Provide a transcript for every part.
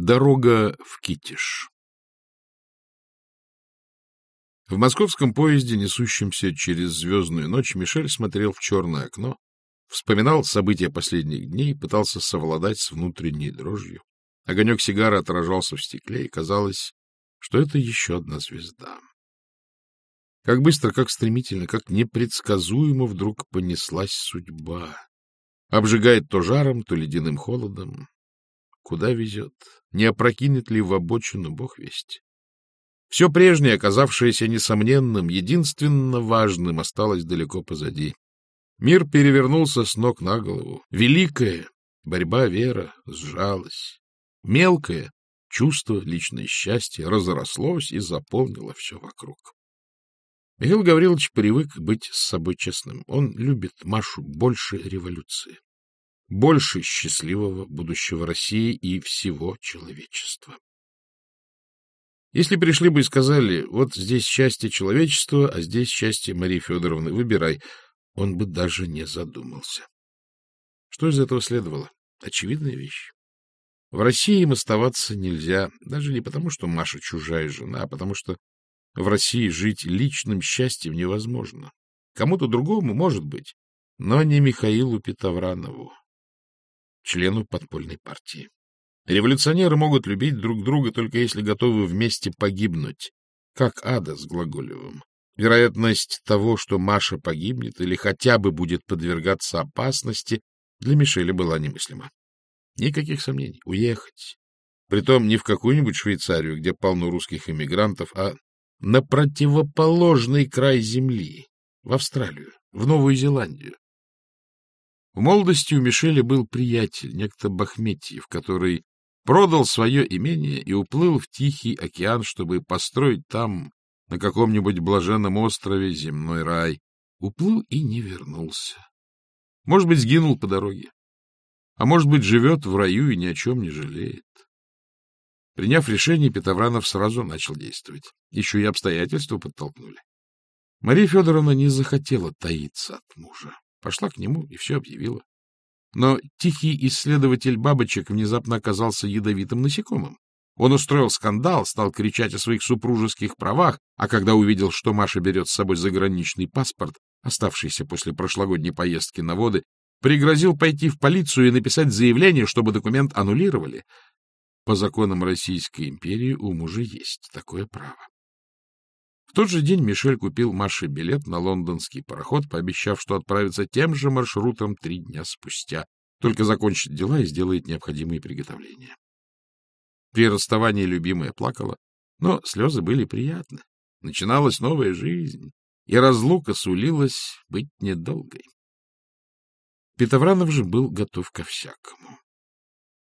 Дорога в Китиш В московском поезде, несущемся через звездную ночь, Мишель смотрел в черное окно, вспоминал события последних дней, пытался совладать с внутренней дрожью. Огонек сигары отражался в стекле, и казалось, что это еще одна звезда. Как быстро, как стремительно, как непредсказуемо вдруг понеслась судьба. Обжигает то жаром, то ледяным холодом. Куда везет? Не опрокинет ли в обочину бог весть? Все прежнее, оказавшееся несомненным, единственно важным, осталось далеко позади. Мир перевернулся с ног на голову. Великая борьба, вера сжалась. Мелкое чувство, личное счастье разрослось и заполнило все вокруг. Михаил Гаврилович привык быть с собой честным. Он любит Машу больше революции больше счастливого будущего России и всего человечества. Если пришли бы и сказали, вот здесь счастье человечества, а здесь счастье Марии Федоровны, выбирай, он бы даже не задумался. Что из этого следовало? Очевидная вещь. В России им оставаться нельзя, даже не потому, что Маша чужая жена, а потому что в России жить личным счастьем невозможно. Кому-то другому, может быть, но не Михаилу Петовранову, члену подпольной партии. Революционеры могут любить друг друга только если готовы вместе погибнуть, как Ада с Глаголевым. Вероятность того, что Маша погибнет или хотя бы будет подвергаться опасности, для Мишеля была немыслима. Никаких сомнений. Уехать. Притом не в какую-нибудь Швейцарию, где полно русских эмигрантов, а на противоположный край земли, в Австралию, в Новую Зеландию. В молодости у Мишеля был приятель, некто Бахметьев, который продал свое имение и уплыл в Тихий океан, чтобы построить там, на каком-нибудь блаженном острове, земной рай. Уплыл и не вернулся. Может быть, сгинул по дороге. А может быть, живет в раю и ни о чем не жалеет. Приняв решение, Петровранов сразу начал действовать. Еще и обстоятельства подтолкнули. Мария Федоровна не захотела таиться от мужа. Пошла к нему и все объявила. Но тихий исследователь бабочек внезапно оказался ядовитым насекомым. Он устроил скандал, стал кричать о своих супружеских правах, а когда увидел, что Маша берет с собой заграничный паспорт, оставшийся после прошлогодней поездки на воды, пригрозил пойти в полицию и написать заявление, чтобы документ аннулировали. По законам Российской империи у мужа есть такое право. В тот же день Мишель купил Маше билет на лондонский пароход, пообещав, что отправится тем же маршрутом три дня спустя, только закончит дела и сделает необходимые приготовления. При расставании любимая плакала, но слезы были приятны. Начиналась новая жизнь, и разлука сулилась быть недолгой. Петовранов же был готов ко всякому.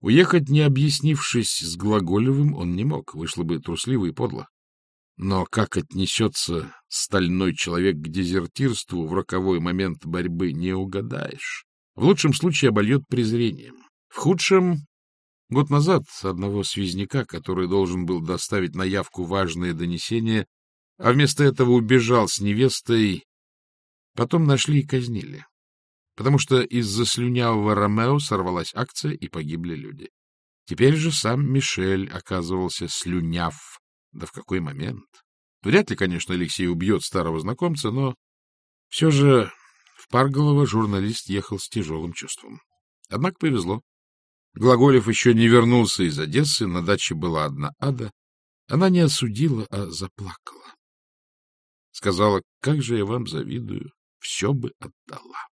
Уехать, не объяснившись с Глаголевым, он не мог, вышло бы трусливо и подло. Но как отнесется стальной человек к дезертирству в роковой момент борьбы, не угадаешь. В лучшем случае обольет презрением. В худшем... Год назад одного связняка, который должен был доставить на явку важное донесение, а вместо этого убежал с невестой, потом нашли и казнили. Потому что из-за слюнявого Ромео сорвалась акция и погибли люди. Теперь же сам Мишель оказывался слюняв да в какой момент? Вряд ли, конечно, Алексей убьет старого знакомца, но все же в Парголово журналист ехал с тяжелым чувством. Однако повезло. Глаголев еще не вернулся из Одессы, на даче была одна ада. Она не осудила, а заплакала. Сказала, как же я вам завидую, все бы отдала.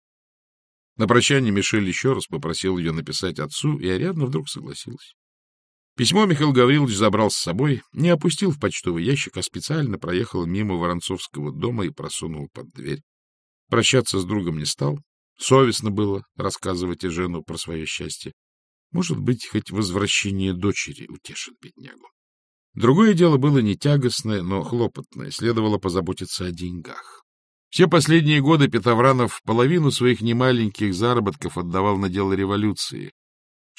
На прощание Мишель еще раз попросил ее написать отцу, и Ариадна вдруг согласилась. Письмо Михаил Гаврилович забрал с собой, не опустил в почтовый ящик, а специально проехал мимо Воронцовского дома и просунул под дверь. Прощаться с другом не стал. Совестно было рассказывать Эжену про свое счастье. Может быть, хоть возвращение дочери утешит беднягу. Другое дело было не тягостное, но хлопотное. Следовало позаботиться о деньгах. Все последние годы Петровранов половину своих немаленьких заработков отдавал на дело революции,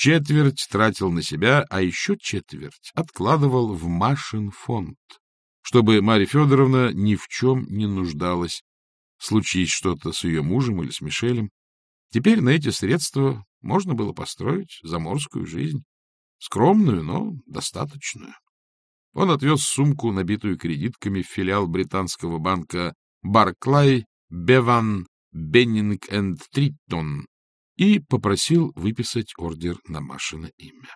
Четверть тратил на себя, а еще четверть откладывал в Машин фонд, чтобы Марья Федоровна ни в чем не нуждалась, случись что-то с ее мужем или с Мишелем. Теперь на эти средства можно было построить заморскую жизнь. Скромную, но достаточную. Он отвез сумку, набитую кредитками, в филиал британского банка Барклай, Беван, Беннинг энд Триттон и попросил выписать ордер на Машино имя.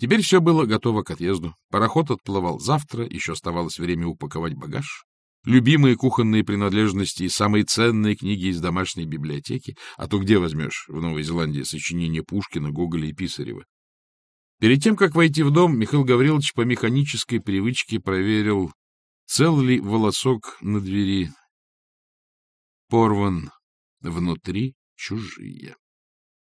Теперь все было готово к отъезду. Пароход отплывал завтра, еще оставалось время упаковать багаж. Любимые кухонные принадлежности и самые ценные книги из домашней библиотеки, а то где возьмешь в Новой Зеландии сочинения Пушкина, Гоголя и Писарева? Перед тем, как войти в дом, Михаил Гаврилович по механической привычке проверил, цел ли волосок на двери. Порван внутри чужие.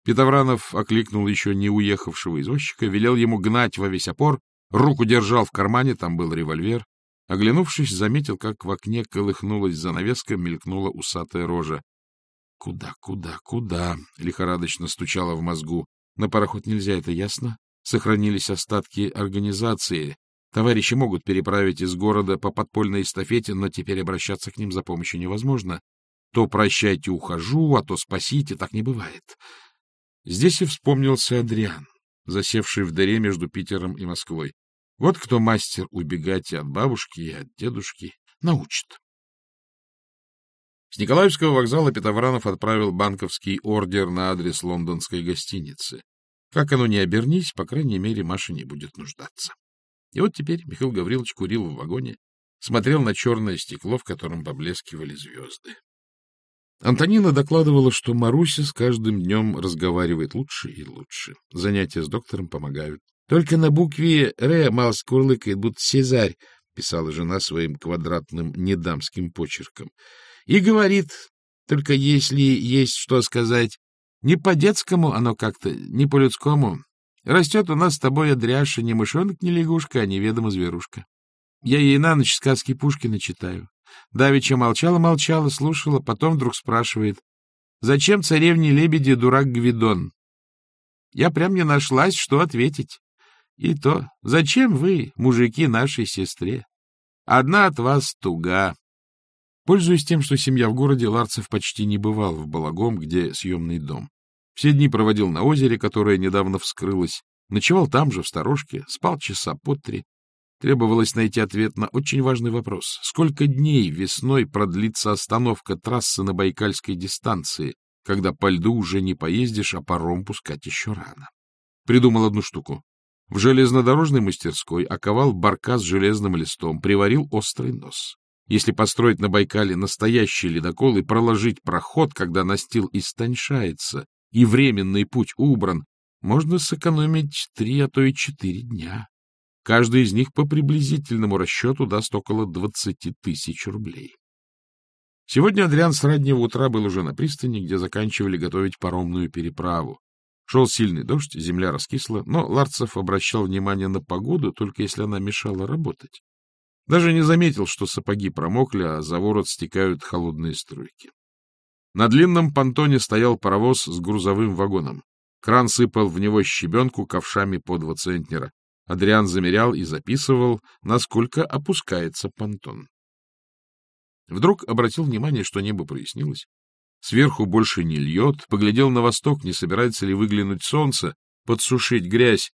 Петовранов окликнул еще не уехавшего извозчика, велел ему гнать во весь опор, руку держал в кармане, там был револьвер. Оглянувшись, заметил, как в окне колыхнулась занавеска, мелькнула усатая рожа. — Куда, куда, куда? — лихорадочно стучало в мозгу. — На пароход нельзя, это ясно? сохранились остатки организации. Товарищи могут переправить из города по подпольной эстафете, но теперь обращаться к ним за помощью невозможно. То прощайте, ухожу, а то спасите, так не бывает. Здесь и вспомнился Адриан, засевший в дыре между Питером и Москвой. Вот кто мастер убегать и от бабушки, и от дедушки. Научит. С Николаевского вокзала Петовранов отправил банковский ордер на адрес лондонской гостиницы. Как оно ни обернись, по крайней мере, Маша не будет нуждаться. И вот теперь Михаил Гаврилович курил в вагоне, смотрел на черное стекло, в котором поблескивали звезды. Антонина докладывала, что Маруся с каждым днем разговаривает лучше и лучше. Занятия с доктором помогают. — Только на букве «Р» мало скурлыкает, будто Сезарь, — писала жена своим квадратным недамским почерком. — И говорит, только если есть что сказать, не по-детскому оно как-то, не по-людскому. Растет у нас с тобой Адряша не мышонок, не лягушка, а неведомо зверушка. Я ей на ночь сказки Пушкина читаю. Давича молчала-молчала, слушала, потом вдруг спрашивает, «Зачем царевне лебеди дурак Гвидон?» Я прям не нашлась, что ответить. И то, зачем вы, мужики, нашей сестре? Одна от вас туга. Пользуясь тем, что семья в городе, Ларцев почти не бывал в Балагом, где съемный дом. Все дни проводил на озере, которое недавно вскрылось, ночевал там же, в сторожке, спал часа по три. Требовалось найти ответ на очень важный вопрос. Сколько дней весной продлится остановка трассы на Байкальской дистанции, когда по льду уже не поездишь, а паром пускать еще рано? Придумал одну штуку. В железнодорожной мастерской оковал барка с железным листом, приварил острый нос. Если построить на Байкале настоящий ледокол и проложить проход, когда настил истоньшается, и временный путь убран, можно сэкономить три, а то и четыре дня. Каждый из них по приблизительному расчету даст около двадцати тысяч рублей. Сегодня Адриан с раннего утра был уже на пристани, где заканчивали готовить паромную переправу. Шел сильный дождь, земля раскисла, но Ларцев обращал внимание на погоду, только если она мешала работать. Даже не заметил, что сапоги промокли, а за ворот стекают холодные струйки. На длинном понтоне стоял паровоз с грузовым вагоном. Кран сыпал в него щебенку ковшами по два центнера. Адриан замерял и записывал, насколько опускается понтон. Вдруг обратил внимание, что небо прояснилось. Сверху больше не льет, поглядел на восток, не собирается ли выглянуть солнце, подсушить грязь,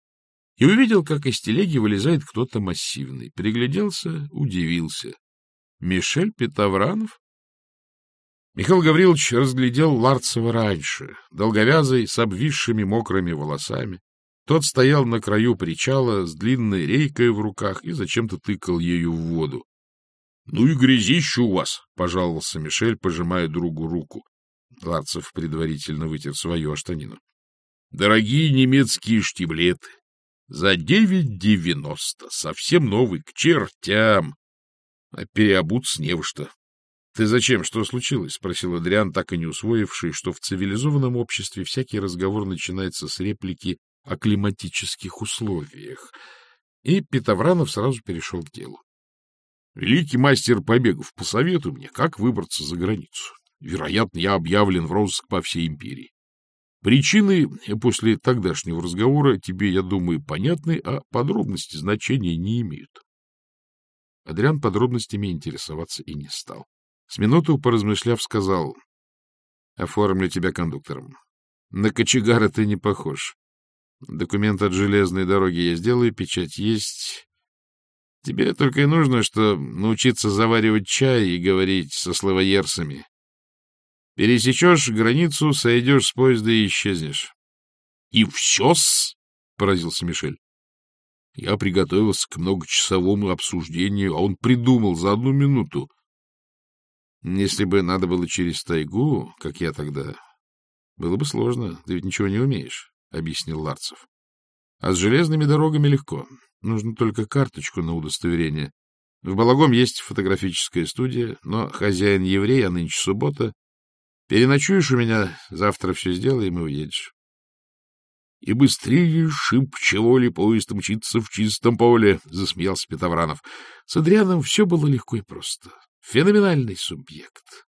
и увидел, как из телеги вылезает кто-то массивный. Пригляделся, удивился. Мишель Петовранов? Михаил Гаврилович разглядел Ларцева раньше, долговязый, с обвисшими мокрыми волосами. Тот стоял на краю причала с длинной рейкой в руках и зачем-то тыкал ею в воду. — Ну и грязище у вас! — пожаловался Мишель, пожимая другу руку. Ларцев предварительно вытер свою аштанину. — Дорогие немецкие штиблеты! За девять девяносто! Совсем новый, к чертям! А переобуться не во что. — Ты зачем? Что случилось? — спросил Адриан, так и не усвоивший, что в цивилизованном обществе всякий разговор начинается с реплики о климатических условиях. И Петовранов сразу перешел к делу. — Великий мастер побегов, посоветуй мне, как выбраться за границу. Вероятно, я объявлен в розыск по всей империи. Причины после тогдашнего разговора тебе, я думаю, понятны, а подробности значения не имеют. Адриан подробностями интересоваться и не стал. С минуту поразмышляв, сказал, — Оформлю тебя кондуктором. На кочегара ты не похож. Документ от железной дороги я сделаю, печать есть. Тебе только и нужно, что научиться заваривать чай и говорить со словоерсами. Пересечешь границу, сойдешь с поезда и исчезнешь. — И все-с? — поразился Мишель. Я приготовился к многочасовому обсуждению, а он придумал за одну минуту. Если бы надо было через тайгу, как я тогда, было бы сложно, ты ведь ничего не умеешь, — объяснил Ларцев. А с железными дорогами легко. Нужно только карточку на удостоверение. В Балагом есть фотографическая студия, но хозяин еврей, а нынче суббота. Переночуешь у меня, завтра все сделаем и уедешь. — И быстрее шибчего ли поезд мчится в чистом поле, — засмеялся Петовранов. С Адрианом все было легко и просто. Феноменальный субъект.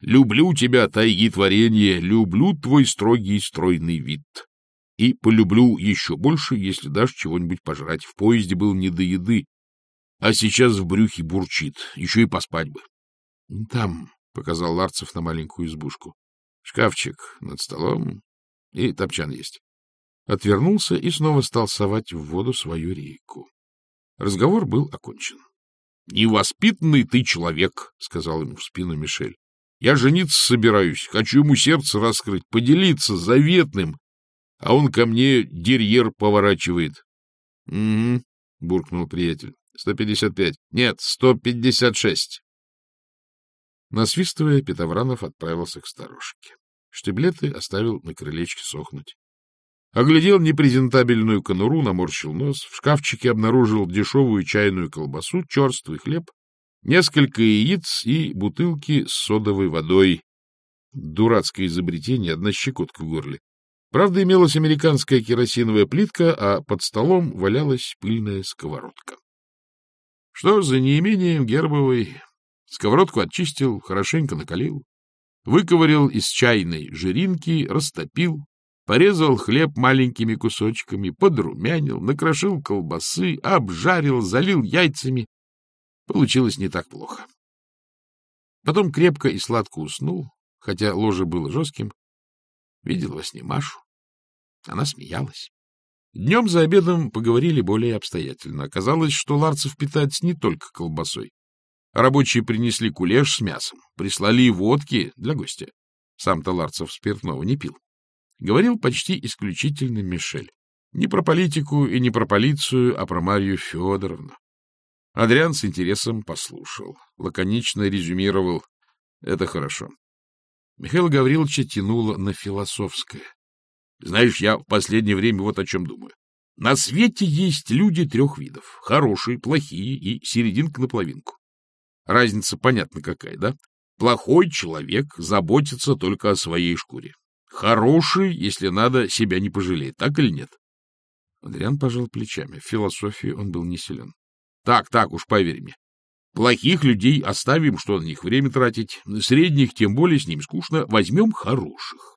Люблю тебя, тайги творения, люблю твой строгий стройный вид. И полюблю еще больше, если дашь чего-нибудь пожрать. В поезде был не до еды, а сейчас в брюхе бурчит. Еще и поспать бы. — Там, — показал Ларцев на маленькую избушку, — шкафчик над столом и топчан есть отвернулся и снова стал совать в воду свою рейку. Разговор был окончен. — Невоспитанный ты человек, — сказал ему в спину Мишель. — Я жениться собираюсь, хочу ему сердце раскрыть, поделиться заветным, а он ко мне дерьер поворачивает. — Угу, — буркнул приятель. — Сто пятьдесят пять. Нет, сто пятьдесят шесть. Насвистывая, Петовранов отправился к сторожке. Штиблеты оставил на крылечке сохнуть. Оглядел непрезентабельную конуру, наморщил нос, в шкафчике обнаружил дешевую чайную колбасу, черствый хлеб, несколько яиц и бутылки с содовой водой. Дурацкое изобретение, одна щекотка в горле. Правда, имелась американская керосиновая плитка, а под столом валялась пыльная сковородка. Что за неимением гербовой сковородку очистил, хорошенько накалил, выковырял из чайной жиринки, растопил, Порезал хлеб маленькими кусочками, подрумянил, накрошил колбасы, обжарил, залил яйцами. Получилось не так плохо. Потом крепко и сладко уснул, хотя ложе было жестким. Видел во сне Машу. Она смеялась. Днем за обедом поговорили более обстоятельно. Оказалось, что Ларцев питается не только колбасой. Рабочие принесли кулеш с мясом, прислали водки для гостя. Сам-то Ларцев спиртного не пил. Говорил почти исключительно Мишель. Не про политику и не про полицию, а про Марию Федоровну. Адриан с интересом послушал, лаконично резюмировал. Это хорошо. Михаил Гавриловича тянуло на философское. Знаешь, я в последнее время вот о чем думаю. На свете есть люди трех видов. Хорошие, плохие и серединка на половинку. Разница понятна какая, да? Плохой человек заботится только о своей шкуре. Хороший, если надо, себя не пожалеет, так или нет? Адриан пожал плечами. В философии он был не силен. Так, так уж, поверь мне. Плохих людей оставим, что на них время тратить. Средних, тем более, с ним скучно. Возьмем хороших.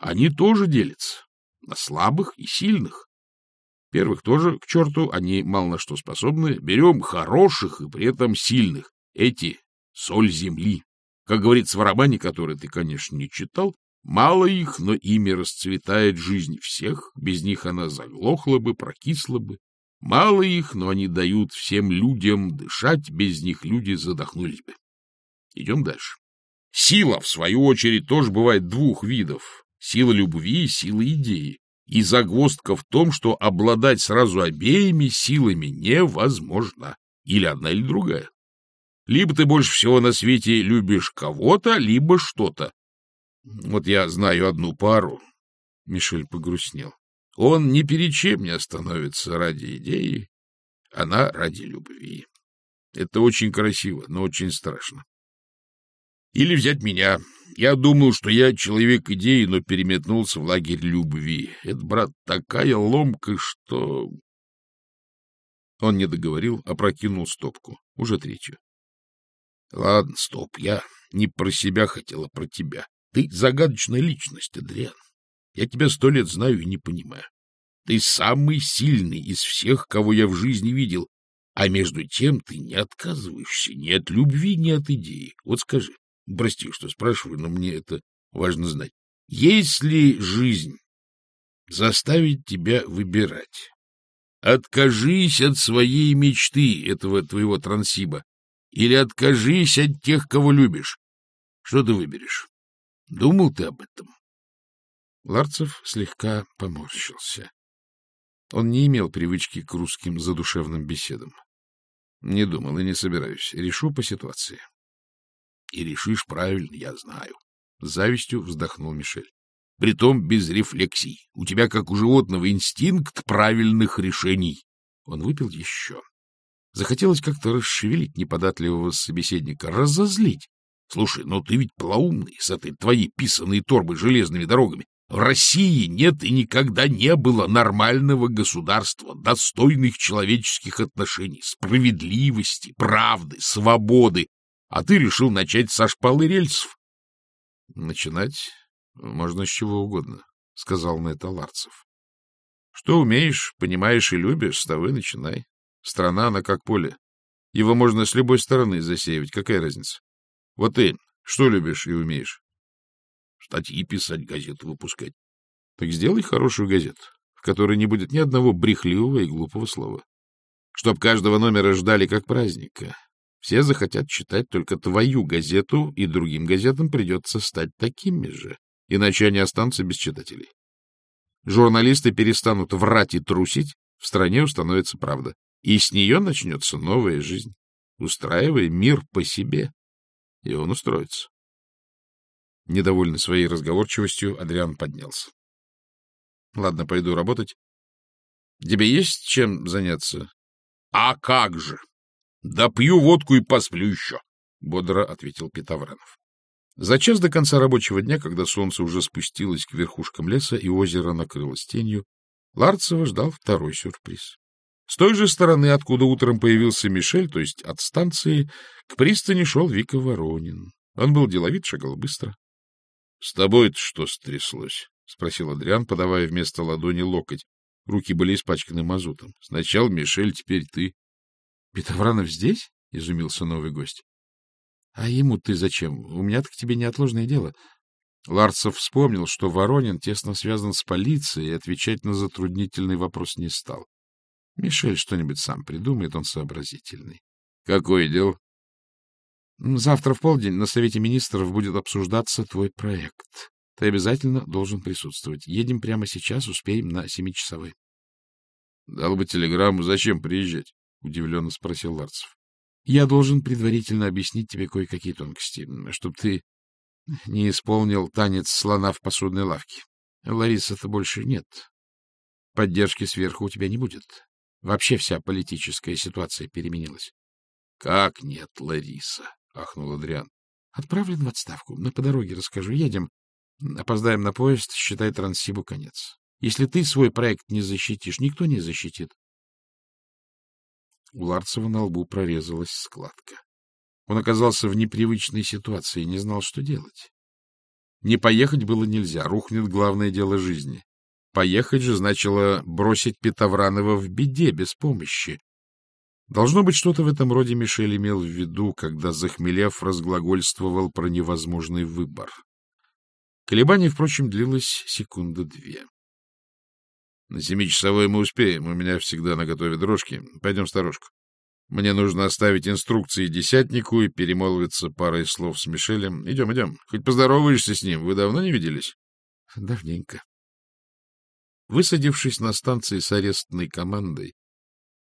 Они тоже делятся на слабых и сильных. Первых тоже, к черту, они мало на что способны. Берем хороших и при этом сильных. Эти — соль земли. Как говорится в романе, который ты, конечно, не читал, Мало их, но ими расцветает жизнь всех, без них она заглохла бы, прокисла бы. Мало их, но они дают всем людям дышать, без них люди задохнулись бы. Идем дальше. Сила, в свою очередь, тоже бывает двух видов. Сила любви и сила идеи. И загвоздка в том, что обладать сразу обеими силами невозможно. Или одна, или другая. Либо ты больше всего на свете любишь кого-то, либо что-то. Вот я знаю одну пару. Мишель погрустнел. Он ни перед чем не остановится ради идеи, она ради любви. Это очень красиво, но очень страшно. Или взять меня. Я думал, что я человек идеи, но переметнулся в лагерь любви. Это, брат, такая ломка, что... Он не договорил, а прокинул стопку, уже третью. Ладно, стоп, я не про себя хотел, а про тебя. Ты загадочная личность, Адриан. Я тебя сто лет знаю и не понимаю. Ты самый сильный из всех, кого я в жизни видел, а между тем ты не отказываешься ни от любви, ни от идеи. Вот скажи, прости, что спрашиваю, но мне это важно знать. Есть ли жизнь заставить тебя выбирать. Откажись от своей мечты, этого твоего трансиба, или откажись от тех, кого любишь. Что ты выберешь? Думал ты об этом? Ларцев слегка поморщился. Он не имел привычки к русским задушевным беседам. Не думал и не собираюсь. Решу по ситуации. — И решишь правильно, я знаю. С завистью вздохнул Мишель. Притом без рефлексий. У тебя, как у животного, инстинкт правильных решений. Он выпил еще. Захотелось как-то расшевелить неподатливого собеседника, разозлить. Слушай, ну ты ведь плаумный с этой твоей писаной торбой железными дорогами. В России нет и никогда не было нормального государства, достойных человеческих отношений, справедливости, правды, свободы. А ты решил начать со шпалы рельсов. — Начинать можно с чего угодно, — сказал на Ларцев. — Что умеешь, понимаешь и любишь, с того начинай. Страна, она как поле. Его можно с любой стороны засеивать, какая разница? Вот ты что любишь и умеешь? Статьи писать, газеты выпускать. Так сделай хорошую газету, в которой не будет ни одного брехливого и глупого слова. Чтоб каждого номера ждали как праздника. Все захотят читать только твою газету, и другим газетам придется стать такими же, иначе они останутся без читателей. Журналисты перестанут врать и трусить, в стране установится правда, и с нее начнется новая жизнь. Устраивай мир по себе, и он устроится. Недовольный своей разговорчивостью, Адриан поднялся. — Ладно, пойду работать. — Тебе есть чем заняться? — А как же! Да пью водку и посплю еще, — бодро ответил Петовранов. За час до конца рабочего дня, когда солнце уже спустилось к верхушкам леса и озеро накрылось тенью, Ларцева ждал второй сюрприз. С той же стороны, откуда утром появился Мишель, то есть от станции, к пристани шел Вика Воронин. Он был деловит, шагал быстро. — С тобой-то что стряслось? — спросил Адриан, подавая вместо ладони локоть. Руки были испачканы мазутом. — Сначала Мишель, теперь ты. — Петровранов здесь? — изумился новый гость. — А ему ты зачем? У меня-то к тебе неотложное дело. Ларцев вспомнил, что Воронин тесно связан с полицией, и отвечать на затруднительный вопрос не стал. Мишель что-нибудь сам придумает, он сообразительный. — Какое дело? Завтра в полдень на Совете Министров будет обсуждаться твой проект. Ты обязательно должен присутствовать. Едем прямо сейчас, успеем на семичасовой. — Дал бы телеграмму, зачем приезжать? — удивленно спросил Ларцев. — Я должен предварительно объяснить тебе кое-какие тонкости, чтобы ты не исполнил танец слона в посудной лавке. Ларисы-то больше нет. Поддержки сверху у тебя не будет. Вообще вся политическая ситуация переменилась. — Как нет, Лариса? — ахнул Адриан. — Отправлен в отставку. Мы по дороге расскажу. Едем. Опоздаем на поезд, считай Транссибу конец. Если ты свой проект не защитишь, никто не защитит. У Ларцева на лбу прорезалась складка. Он оказался в непривычной ситуации и не знал, что делать. Не поехать было нельзя, рухнет главное дело жизни. Поехать же значило бросить Петовранова в беде, без помощи. Должно быть, что-то в этом роде Мишель имел в виду, когда, захмелев, разглагольствовал про невозможный выбор. Колебание, впрочем, длилось секунды две. — На семичасовой мы успеем, у меня всегда на готове дрожки. Пойдем сторожку. Мне нужно оставить инструкции десятнику и перемолвиться парой слов с Мишелем. Идем, идем. Хоть поздороваешься с ним. Вы давно не виделись? — Давненько. Высадившись на станции с арестной командой,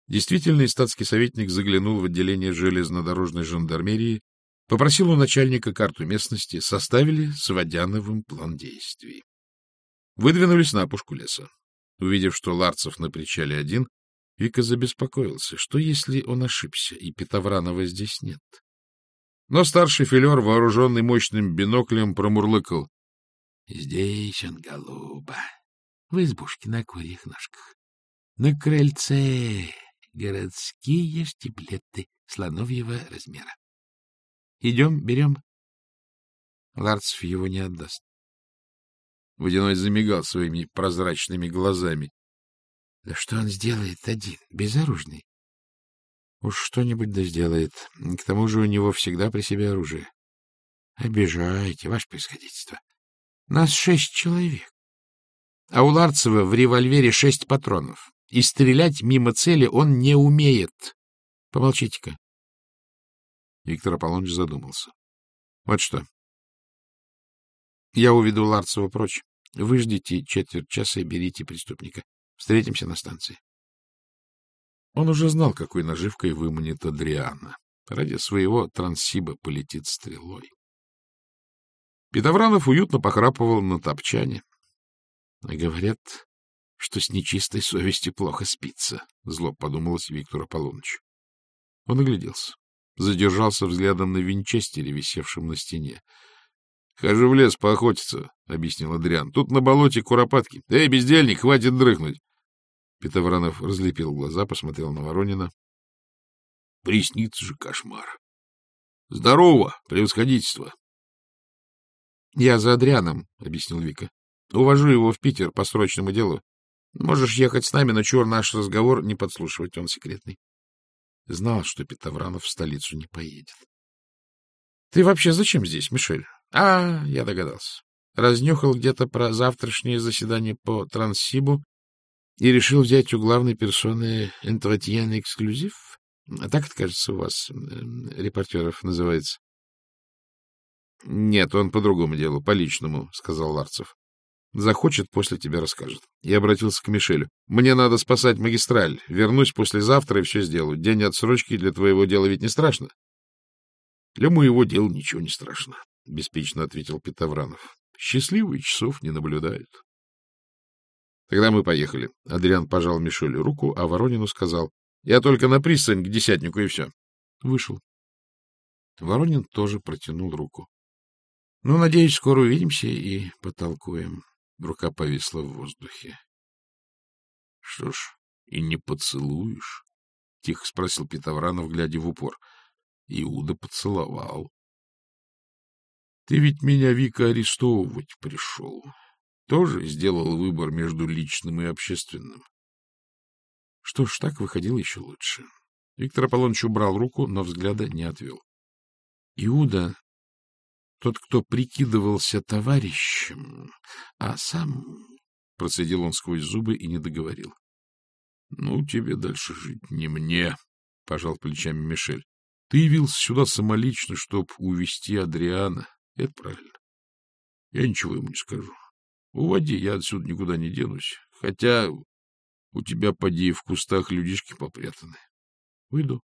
Действительный статский советник заглянул в отделение железнодорожной жандармерии, попросил у начальника карту местности, составили с Водяновым план действий. Выдвинулись на опушку леса. Увидев, что Ларцев на причале один, Вика забеспокоился, что если он ошибся, и Петовранова здесь нет. Но старший филер, вооруженный мощным биноклем, промурлыкал. — Здесь он, голуба, в избушке на курьих ножках. На крыльце городские штиблеты слоновьего размера. Идем, берем. Ларцев его не отдаст. Водяной замигал своими прозрачными глазами. Да что он сделает один, безоружный? Уж что-нибудь да сделает. К тому же у него всегда при себе оружие. Обижаете, ваше происходительство. Нас шесть человек. А у Ларцева в револьвере шесть патронов. И стрелять мимо цели он не умеет. Помолчите-ка. Виктор Аполлоныч задумался. Вот что. Я уведу Ларцева прочь. Выждите четверть часа и берите преступника. Встретимся на станции. Он уже знал, какой наживкой выманит Адриана. Ради своего трансиба полетит стрелой. Петовранов уютно похрапывал на топчане. Говорят, что с нечистой совестью плохо спится, — зло подумалось Виктору Аполлонычу. Он огляделся, задержался взглядом на винчестере, висевшем на стене. — Хожу в лес поохотиться, — объяснил Адриан. — Тут на болоте куропатки. Эй, бездельник, хватит дрыхнуть. Петовранов разлепил глаза, посмотрел на Воронина. — Приснится же кошмар. — Здорово, превосходительство. — Я за Адрианом, — объяснил Вика. — Увожу его в Питер по срочному делу. Можешь ехать с нами, но чур наш разговор не подслушивать, он секретный. Знал, что Петовранов в столицу не поедет. — Ты вообще зачем здесь, Мишель? — А, я догадался. Разнюхал где-то про завтрашнее заседание по Транссибу и решил взять у главной персоны «Энтватьен эксклюзив». А так это, кажется, у вас, репортеров, называется. — Нет, он по другому делу, по личному, — сказал Ларцев. Захочет, после тебя расскажет. Я обратился к Мишелю. Мне надо спасать магистраль. Вернусь послезавтра и все сделаю. День отсрочки для твоего дела ведь не страшно? Для моего дела ничего не страшно, — беспечно ответил Петовранов. Счастливые часов не наблюдают. Тогда мы поехали. Адриан пожал Мишелю руку, а Воронину сказал. Я только на пристань к десятнику, и все. Вышел. Воронин тоже протянул руку. — Ну, надеюсь, скоро увидимся и потолкуем. Рука повисла в воздухе. — Что ж, и не поцелуешь? — тихо спросил Петовранов, глядя в упор. Иуда поцеловал. — Ты ведь меня, Вика, арестовывать пришел. Тоже сделал выбор между личным и общественным. Что ж, так выходило еще лучше. Виктор Аполлоныч убрал руку, но взгляда не отвел. Иуда тот, кто прикидывался товарищем, а сам... Процедил он сквозь зубы и не договорил. — Ну, тебе дальше жить не мне, — пожал плечами Мишель. — Ты явился сюда самолично, чтобы увести Адриана. Это правильно. Я ничего ему не скажу. Уводи, я отсюда никуда не денусь. Хотя у тебя, поди, в кустах людишки попрятаны. Выйду.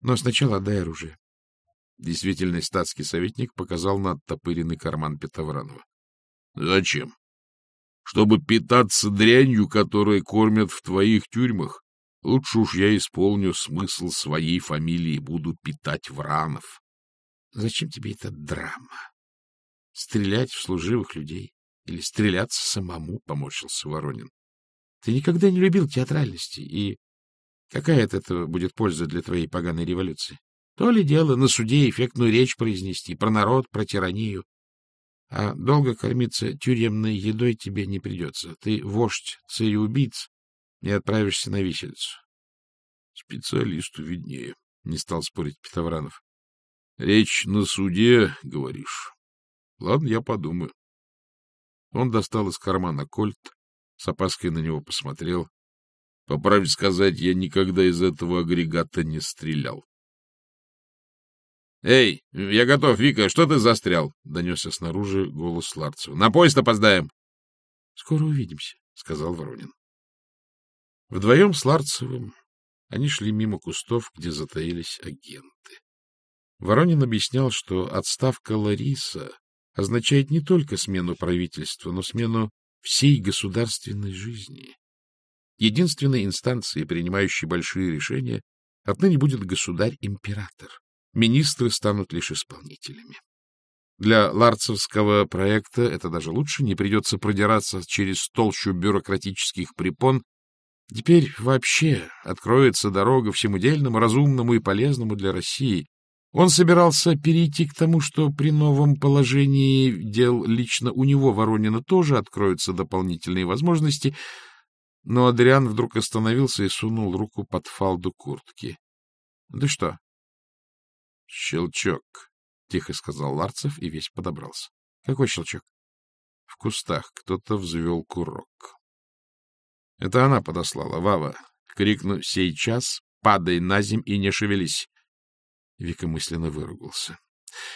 Но сначала отдай оружие. Действительный статский советник показал на оттопыренный карман Петовранова. — Зачем? Чтобы питаться дрянью, которой кормят в твоих тюрьмах? Лучше уж я исполню смысл своей фамилии и буду питать вранов. — Зачем тебе эта драма? Стрелять в служивых людей или стреляться самому, — поморщился Воронин. — Ты никогда не любил театральности, и какая от этого будет польза для твоей поганой революции? То ли дело на суде эффектную речь произнести, про народ, про тиранию. А долго кормиться тюремной едой тебе не придется. Ты вождь цареубийц и отправишься на виселицу. Специалисту виднее, — не стал спорить Петовранов. Речь на суде, говоришь. Ладно, я подумаю. Он достал из кармана кольт, с опаской на него посмотрел. По правде сказать, я никогда из этого агрегата не стрелял. — Эй, я готов, Вика, что ты застрял? — донесся снаружи голос Ларцева. — На поезд опоздаем. — Скоро увидимся, — сказал Воронин. Вдвоем с Ларцевым они шли мимо кустов, где затаились агенты. Воронин объяснял, что отставка Лариса означает не только смену правительства, но смену всей государственной жизни. Единственной инстанцией, принимающей большие решения, отныне будет государь-император министры станут лишь исполнителями. Для ларцевского проекта это даже лучше, не придется продираться через толщу бюрократических препон. Теперь вообще откроется дорога всему дельному, разумному и полезному для России. Он собирался перейти к тому, что при новом положении дел лично у него, Воронина, тоже откроются дополнительные возможности, но Адриан вдруг остановился и сунул руку под фалду куртки. — Да что, Щелчок, — тихо сказал Ларцев и весь подобрался. — Какой щелчок? В кустах кто-то взвел курок. Это она подослала, Вава. Крикну «Сейчас! Падай на земь и не шевелись!» Вика мысленно выругался.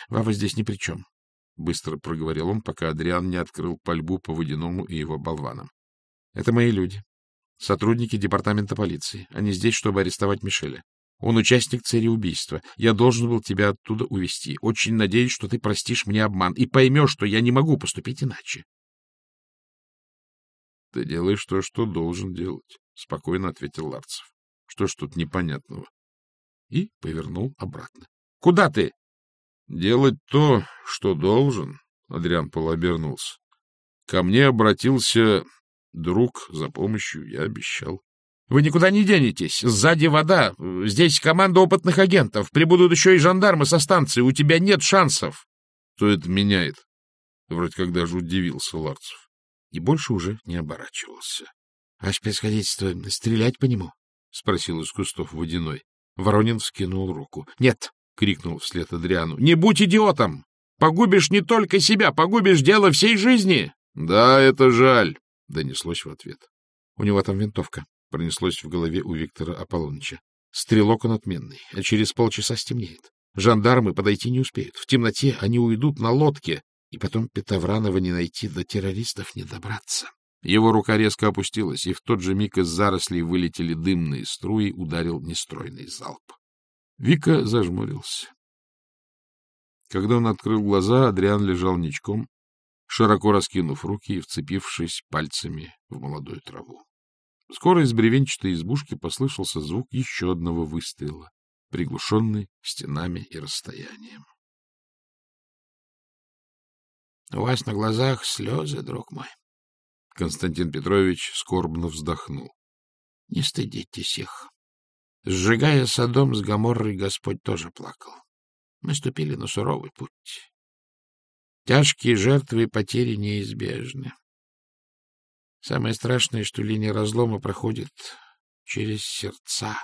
Вава здесь ни при чем. — быстро проговорил он, пока Адриан не открыл пальбу по водяному и его болванам. — Это мои люди. Сотрудники департамента полиции. Они здесь, чтобы арестовать Мишеля. Он участник цареубийства. Я должен был тебя оттуда увезти. Очень надеюсь, что ты простишь мне обман и поймешь, что я не могу поступить иначе. — Ты делаешь то, что должен делать, — спокойно ответил Ларцев. — Что ж тут непонятного? И повернул обратно. — Куда ты? — Делать то, что должен, — Адриан полуобернулся. Ко мне обратился друг за помощью, я обещал. — Вы никуда не денетесь. Сзади вода. Здесь команда опытных агентов. Прибудут еще и жандармы со станции. У тебя нет шансов. — Что это меняет? Вроде как даже удивился Ларцев. И больше уже не оборачивался. — Ваше происходительство, стрелять по нему? — спросил из кустов водяной. Воронин вскинул руку. — Нет, — крикнул вслед Адриану. — Не будь идиотом! Погубишь не только себя, погубишь дело всей жизни! — Да, это жаль, — донеслось в ответ. — У него там винтовка, — пронеслось в голове у Виктора Аполлоныча. Стрелок он отменный, а через полчаса стемнеет. Жандармы подойти не успеют. В темноте они уйдут на лодке, и потом Петовранова не найти, до террористов не добраться. Его рука резко опустилась, и в тот же миг из зарослей вылетели дымные струи, ударил нестройный залп. Вика зажмурился. Когда он открыл глаза, Адриан лежал ничком, широко раскинув руки и вцепившись пальцами в молодую траву. Скоро из бревенчатой избушки послышался звук еще одного выстрела, приглушенный стенами и расстоянием. — У вас на глазах слезы, друг мой. Константин Петрович скорбно вздохнул. — Не стыдитесь их. Сжигая Содом с Гоморрой, Господь тоже плакал. Мы ступили на суровый путь. Тяжкие жертвы и потери неизбежны. Самое страшное, что линия разлома проходит через сердца,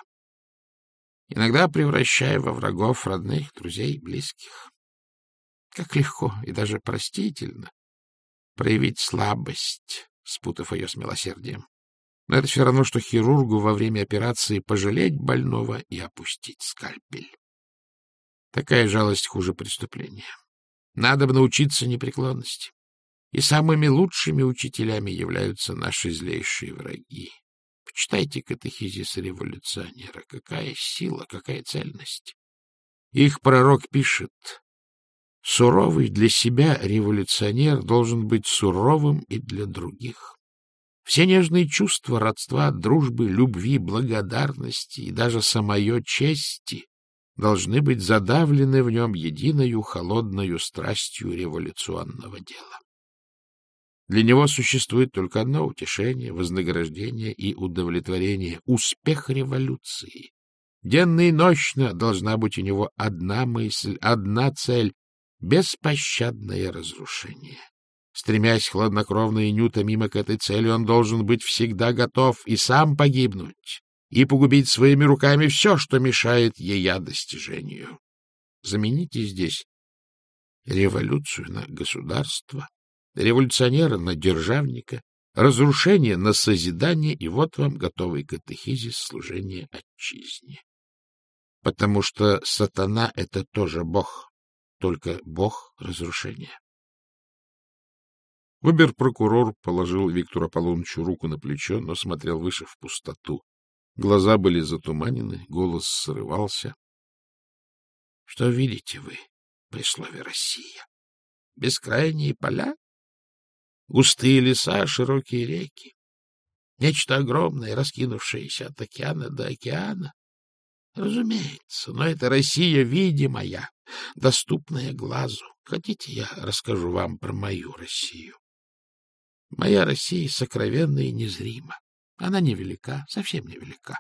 иногда превращая во врагов родных, друзей, близких. Как легко и даже простительно проявить слабость, спутав ее с милосердием. Но это все равно, что хирургу во время операции пожалеть больного и опустить скальпель. Такая жалость хуже преступления. Надо бы научиться непреклонности. И самыми лучшими учителями являются наши злейшие враги. Почитайте катехизис революционера. Какая сила, какая цельность. Их пророк пишет, суровый для себя революционер должен быть суровым и для других. Все нежные чувства родства, дружбы, любви, благодарности и даже самое чести должны быть задавлены в нем единою холодною страстью революционного дела. Для него существует только одно утешение, вознаграждение и удовлетворение — успех революции. Денно и ночно должна быть у него одна мысль, одна цель — беспощадное разрушение. Стремясь хладнокровно и неутомимо к этой цели, он должен быть всегда готов и сам погибнуть, и погубить своими руками все, что мешает ея достижению. Замените здесь революцию на государство, революционера на державника, разрушение на созидание, и вот вам готовый катехизис служения отчизне. Потому что сатана — это тоже бог, только бог разрушения. Обер-прокурор положил Виктору Аполлонычу руку на плечо, но смотрел выше в пустоту. Глаза были затуманены, голос срывался. — Что видите вы при слове «Россия»? Бескрайние поля? Густые леса, широкие реки? Нечто огромное, раскинувшееся от океана до океана? Разумеется, но это Россия видимая, доступная глазу. Хотите, я расскажу вам про мою Россию? Моя Россия сокровенна и незрима. Она невелика, совсем невелика.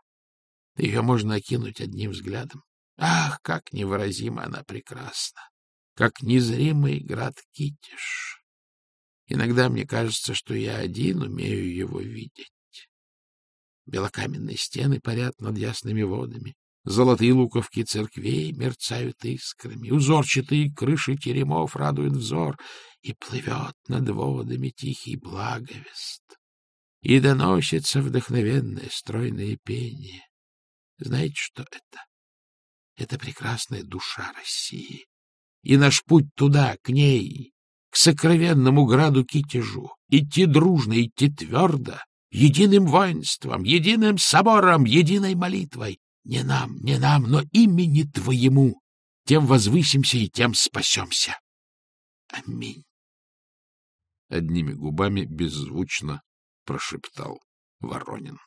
Ее можно окинуть одним взглядом. Ах, как невыразимо она прекрасна! Как незримый град Китиш! Иногда мне кажется, что я один умею его видеть. Белокаменные стены парят над ясными водами. Золотые луковки церквей мерцают искрами, узорчатые крыши теремов радуют взор, и плывет над водами тихий благовест, и доносится вдохновенное стройное пение. Знаете, что это? Это прекрасная душа России. И наш путь туда, к ней, к сокровенному граду Китежу, идти дружно, идти твердо, единым воинством, единым собором, единой молитвой. Не нам, не нам, но имени Твоему. Тем возвысимся и тем спасемся. Аминь. Одними губами беззвучно прошептал Воронин.